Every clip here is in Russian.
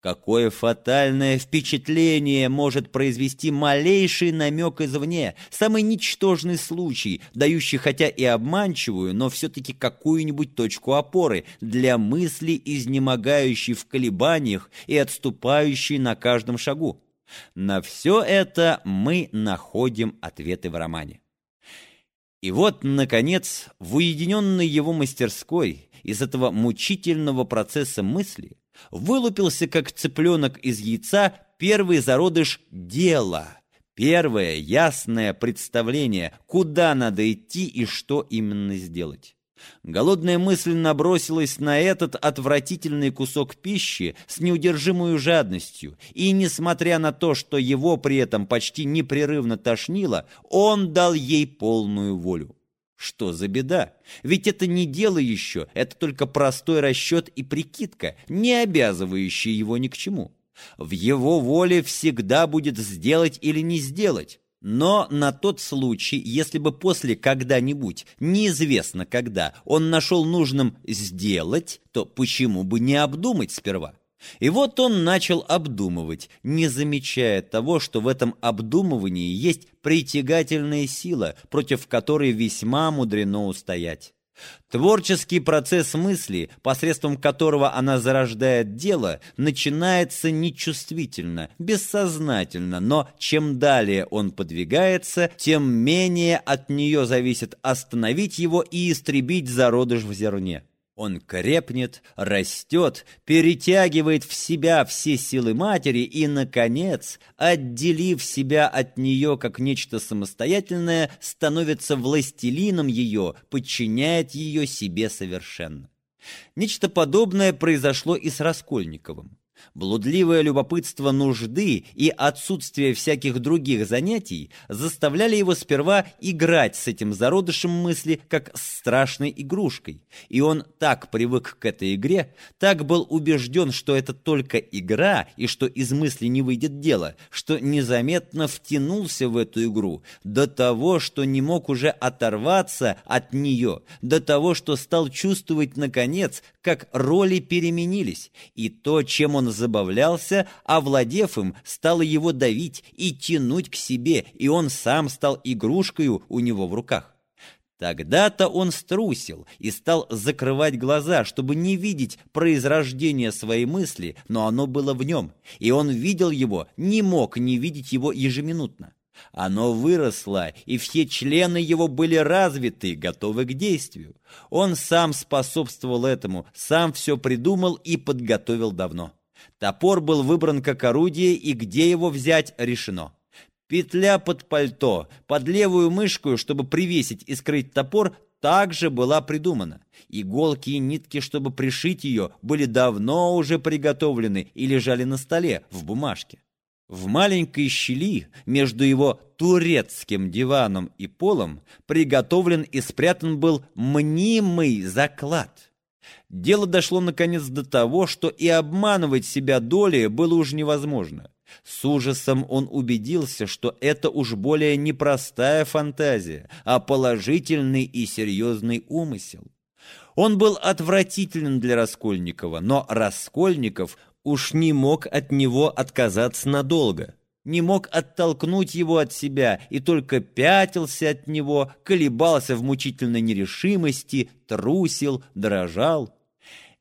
Какое фатальное впечатление может произвести малейший намек извне, самый ничтожный случай, дающий хотя и обманчивую, но все-таки какую-нибудь точку опоры для мысли, изнемогающей в колебаниях и отступающей на каждом шагу. На все это мы находим ответы в романе. И вот, наконец, в уединенной его мастерской из этого мучительного процесса мысли вылупился, как цыпленок из яйца, первый зародыш дела, первое ясное представление, куда надо идти и что именно сделать. Голодная мысль набросилась на этот отвратительный кусок пищи с неудержимой жадностью, и, несмотря на то, что его при этом почти непрерывно тошнило, он дал ей полную волю. Что за беда? Ведь это не дело еще, это только простой расчет и прикидка, не обязывающие его ни к чему. В его воле всегда будет сделать или не сделать. Но на тот случай, если бы после когда-нибудь, неизвестно когда, он нашел нужным сделать, то почему бы не обдумать сперва? И вот он начал обдумывать, не замечая того, что в этом обдумывании есть притягательная сила, против которой весьма мудрено устоять. Творческий процесс мысли, посредством которого она зарождает дело, начинается нечувствительно, бессознательно, но чем далее он подвигается, тем менее от нее зависит остановить его и истребить зародыш в зерне. Он крепнет, растет, перетягивает в себя все силы матери и, наконец, отделив себя от нее как нечто самостоятельное, становится властелином ее, подчиняет ее себе совершенно. Нечто подобное произошло и с Раскольниковым. Блудливое любопытство нужды и отсутствие всяких других занятий заставляли его сперва играть с этим зародышем мысли, как с страшной игрушкой. И он так привык к этой игре, так был убежден, что это только игра и что из мысли не выйдет дело, что незаметно втянулся в эту игру до того, что не мог уже оторваться от нее, до того, что стал чувствовать, наконец, как роли переменились, и то, чем он забавлялся, овладев им, стало его давить и тянуть к себе, и он сам стал игрушкою у него в руках. Тогда-то он струсил и стал закрывать глаза, чтобы не видеть произрождение своей мысли, но оно было в нем, и он видел его, не мог не видеть его ежеминутно. Оно выросло, и все члены его были развиты, готовы к действию. Он сам способствовал этому, сам все придумал и подготовил давно. Топор был выбран как орудие, и где его взять решено. Петля под пальто, под левую мышку, чтобы привесить и скрыть топор, также была придумана. Иголки и нитки, чтобы пришить ее, были давно уже приготовлены и лежали на столе в бумажке. В маленькой щели между его турецким диваном и полом приготовлен и спрятан был мнимый заклад. Дело дошло наконец до того, что и обманывать себя долей было уж невозможно. С ужасом он убедился, что это уж более не простая фантазия, а положительный и серьезный умысел. Он был отвратителен для Раскольникова, но Раскольников уж не мог от него отказаться надолго, не мог оттолкнуть его от себя и только пятился от него, колебался в мучительной нерешимости, трусил, дрожал.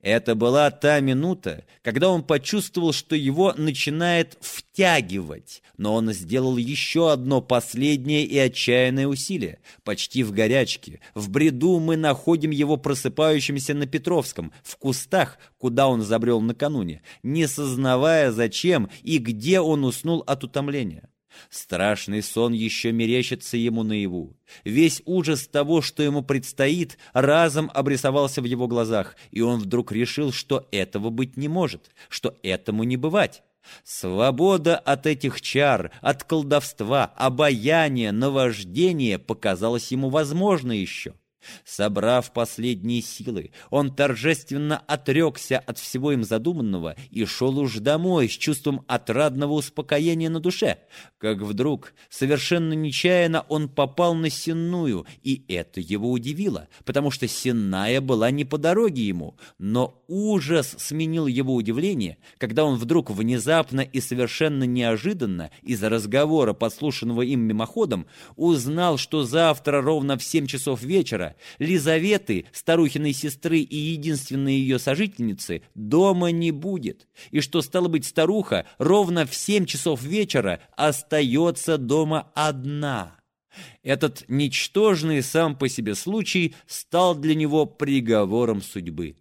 Это была та минута, когда он почувствовал, что его начинает втягивать, но он сделал еще одно последнее и отчаянное усилие. Почти в горячке, в бреду мы находим его просыпающимся на Петровском, в кустах, куда он забрел накануне, не сознавая зачем и где он уснул от утомления. Страшный сон еще мерещится ему наяву. Весь ужас того, что ему предстоит, разом обрисовался в его глазах, и он вдруг решил, что этого быть не может, что этому не бывать. Свобода от этих чар, от колдовства, обаяния, наваждения показалась ему возможно еще. Собрав последние силы, он торжественно отрекся от всего им задуманного и шел уж домой с чувством отрадного успокоения на душе, как вдруг, совершенно нечаянно, он попал на Сенную, и это его удивило, потому что Сенная была не по дороге ему, но ужас сменил его удивление, когда он вдруг внезапно и совершенно неожиданно из-за разговора, подслушанного им мимоходом, узнал, что завтра ровно в семь часов вечера Лизаветы, старухиной сестры и единственной ее сожительницы, дома не будет, и что, стало быть, старуха ровно в семь часов вечера остается дома одна. Этот ничтожный сам по себе случай стал для него приговором судьбы.